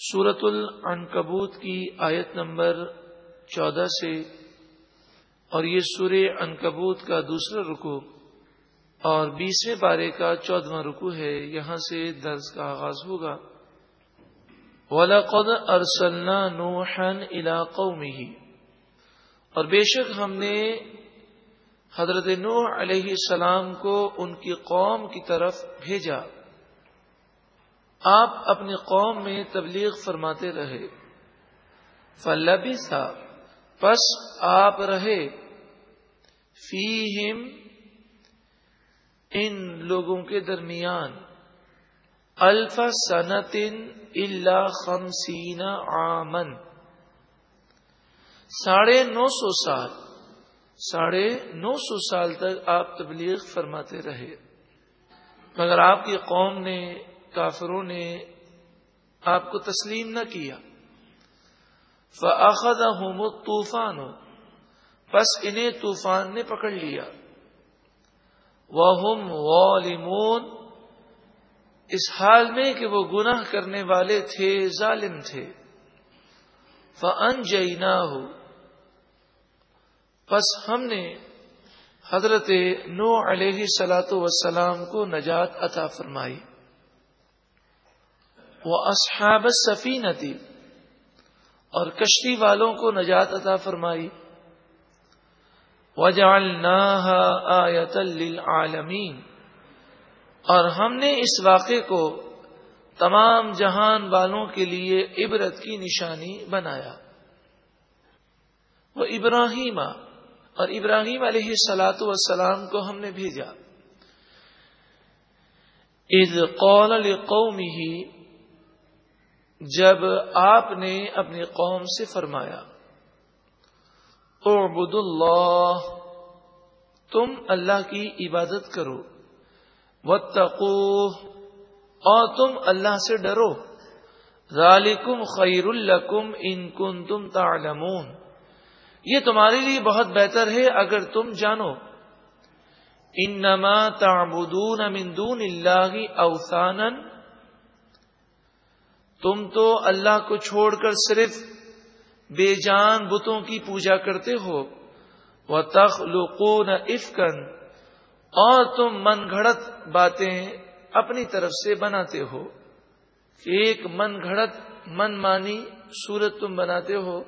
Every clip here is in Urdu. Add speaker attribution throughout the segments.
Speaker 1: سورت العنکبوت کی آیت نمبر چودہ سے، اور یہ سور انکبوت کا دوسرا رکو اور بیسویں پارے کا چودواں رکو ہے، یہاں سے درس کا آغاز ہوگا۔ ولاقد ارسلنا نوحن علاقوں میں ہی اور بے شک ہم نے حضرت نوح علیہ السلام کو ان کی قوم کی طرف بھیجا۔ آپ اپنی قوم میں تبلیغ فرماتے رہے۔ فلبی تھا پس آپ رہے۔ فی ان لوگوں کے درمیان۔ الف صنعتن اللہ خمسین آمن ساڑھے نو سو سال، ساڑھے نو سو سال تک آپ تبلیغ فرماتے رہے۔ مگر آپ کی قوم نے کافروں نے آپ کو تسلیم نہ کیا۔ فخذ ہوں طوفان ہو بس انہیں طوفان نے پکڑ لیا۔ وہ اس حال میں کہ وہ گناہ کرنے والے تھے، ظالم تھے۔ فن جینا ہو بس ہم نے حضرت نو علیہ سلاۃ وسلام کو نجات عطا فرمائی۔ وہ اصحاب سفین تھی اور کشتی والوں کو نجات عطا فرمائی۔ آیت للعالمین، اور ہم نے اس واقعے کو تمام جہان والوں کے لیے عبرت کی نشانی بنایا۔ وہ ابراہیم، اور ابراہیم علیہ سلاۃ والسلام کو ہم نے بھیجا۔ عید قول قومی ہی جب آپ نے اپنی قوم سے فرمایا اعبد اللہ، تم اللہ کی عبادت کرو وتقو اور تم اللہ سے ڈرو، ذالکم خیر الکم ان کن تم تعلمون۔ یہ تمہارے لیے بہت بہتر ہے اگر تم جانو۔ انما تعبدون من دون اللہ اوثانا تم تو اللہ کو چھوڑ کر صرف بے جان بتوں کی پوجا کرتے ہو۔ وہ تخلقون افکن اور تم من گھڑت باتیں اپنی طرف سے بناتے ہو۔ ایک من گھڑت من مانی سورت تم بناتے ہو۔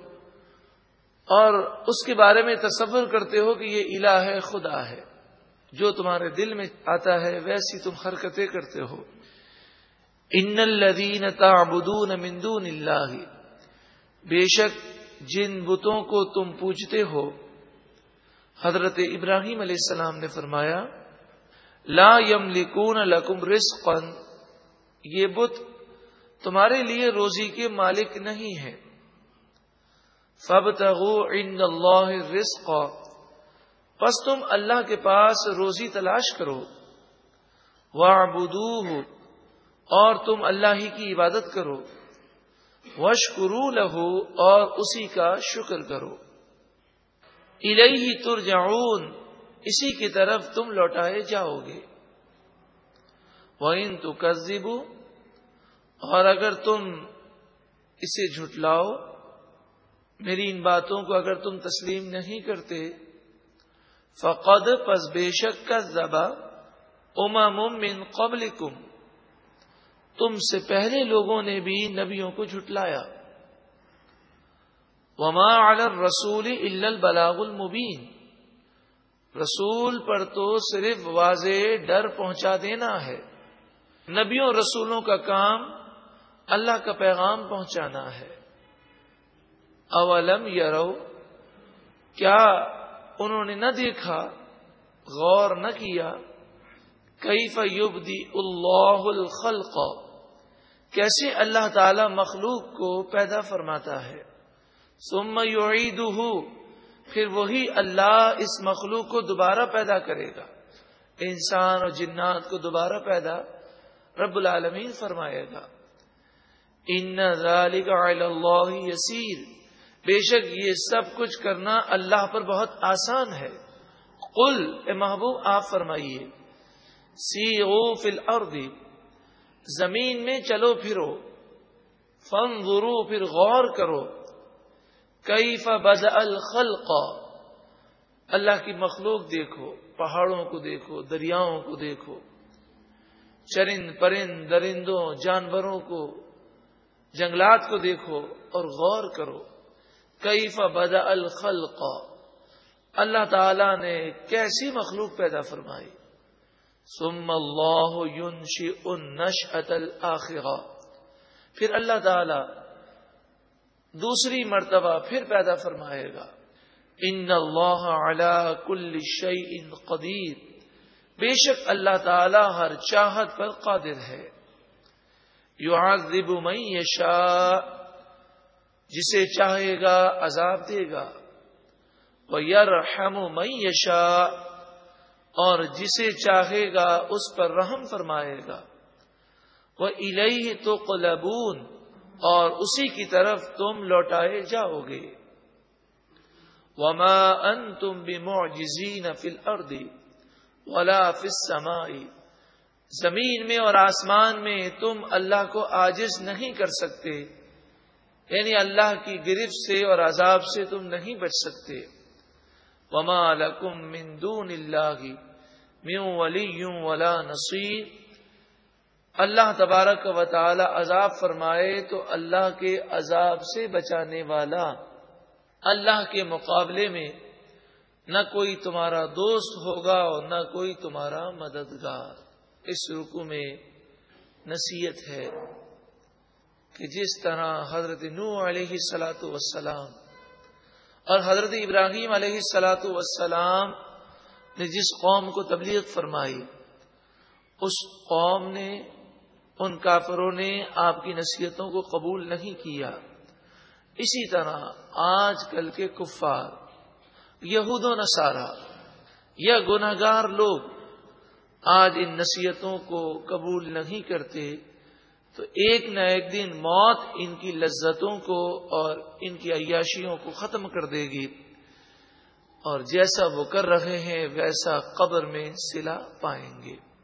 Speaker 1: اور اس کے بارے میں تصور کرتے ہو کہ یہ الہ ہے، خدا ہے۔ جو تمہارے دل میں آتا ہے، ویسی تم حرکتیں کرتے ہو۔ ان الدین تعبدون من دون اللہ بے شک جن بتوں کو تم پوجتے ہو، حضرت ابراہیم علیہ السلام نے فرمایا، لا یم لکون لکم رزقا. یہ بت تمہارے لیے روزی کے مالک نہیں ہے فب تغو اللہ رزق پس تم اللہ کے پاس روزی تلاش کرو۔ وعبدوہ اور تم اللہ ہی کی عبادت کرو۔ وشکرو لہو اور اسی کا شکر کرو۔ الہی ترجعون اسی کی طرف تم لوٹائے جاؤ گے۔ وہ ان تو اور اگر تم اسے جھٹلاؤ، میری ان باتوں کو اگر تم تسلیم نہیں کرتے، فقد پس بے شک کا زبا امام من قبل تم سے پہلے لوگوں نے بھی نبیوں کو جھٹلایا۔ وما رسول البلاغ المبین رسول پر تو صرف واضح ڈر پہنچا دینا ہے۔ نبیوں رسولوں کا کام اللہ کا پیغام پہنچانا ہے۔ اولم یرو کیا انہوں نے نہ دیکھا، غور نہ کیا۔ کئی فیوبدی اللہ الخلق؟ کیسے اللہ تعالی مخلوق کو پیدا فرماتا ہے۔ سم پھر وہی اللہ اس مخلوق کو دوبارہ پیدا کرے گا۔ انسان اور جنات کو دوبارہ پیدا رب العالمین فرمائے گا۔ ان اللہ یسیر۔ بے شک یہ سب کچھ کرنا اللہ پر بہت آسان ہے۔ قل، اے محبوب، آپ فرمائیے۔ سی او فل زمین میں چلو پھرو فن پھر غور کرو کئی فز الخلق؟ اللہ کی مخلوق دیکھو، پہاڑوں کو دیکھو، دریاؤں کو دیکھو، چرند پرند، درندوں، جانوروں کو، جنگلات کو دیکھو اور غور کرو کئی فدا الخلق؟ اللہ تعالی نے کیسی مخلوق پیدا فرمائی؟ سم اللہ یونشی ان نش پھر اللہ تعالی دوسری مرتبہ پھر پیدا فرمائے گا۔ ان اللہ علی کل شعی قدیر۔ بے شک اللہ تعالی ہر چاہت پر قادر ہے۔ یو من یشاء۔ جسے چاہے گا عذاب دے گا۔ وہ یرحم من یشاء۔ اور جسے چاہے گا اس پر رحم فرمائے گا۔ وہ الہی تو قلبون اور اسی کی طرف تم لوٹائے جاؤ گے۔ وما ان تم بھی موجزین فل اردی ولا زمین میں اور آسمان میں تم اللہ کو آجز نہیں کر سکتے یعنی اللہ کی گرفت سے اور عذاب سے تم نہیں بچ سکتے۔ وما لکم من دون اللہ میوں ولی ولا نصیر اللہ تبارک و تعالی عذاب فرمائے تو اللہ کے عذاب سے بچانے والا اللہ کے مقابلے میں نہ کوئی تمہارا دوست ہوگا اور نہ کوئی تمہارا مددگار۔ اس رکو میں نصیحت ہے کہ جس طرح حضرت نو علیہ سلاۃ وسلام اور حضرت ابراہیم علیہ سلاۃ وسلام نے جس قوم کو تبلیغ فرمائی، اس قوم نے، ان کافروں نے آپ کی نصیحتوں کو قبول نہیں کیا۔ اسی طرح آج کل کے کفار، یہود و نصارہ یا گناگار لوگ آج ان نصیحتوں کو قبول نہیں کرتے۔ تو ایک نہ ایک دن موت ان کی لذتوں کو اور ان کی عیاشیوں کو ختم کر دے گی۔ اور جیسا وہ کر رہے ہیں، ویسا قبر میں سلا پائیں گے۔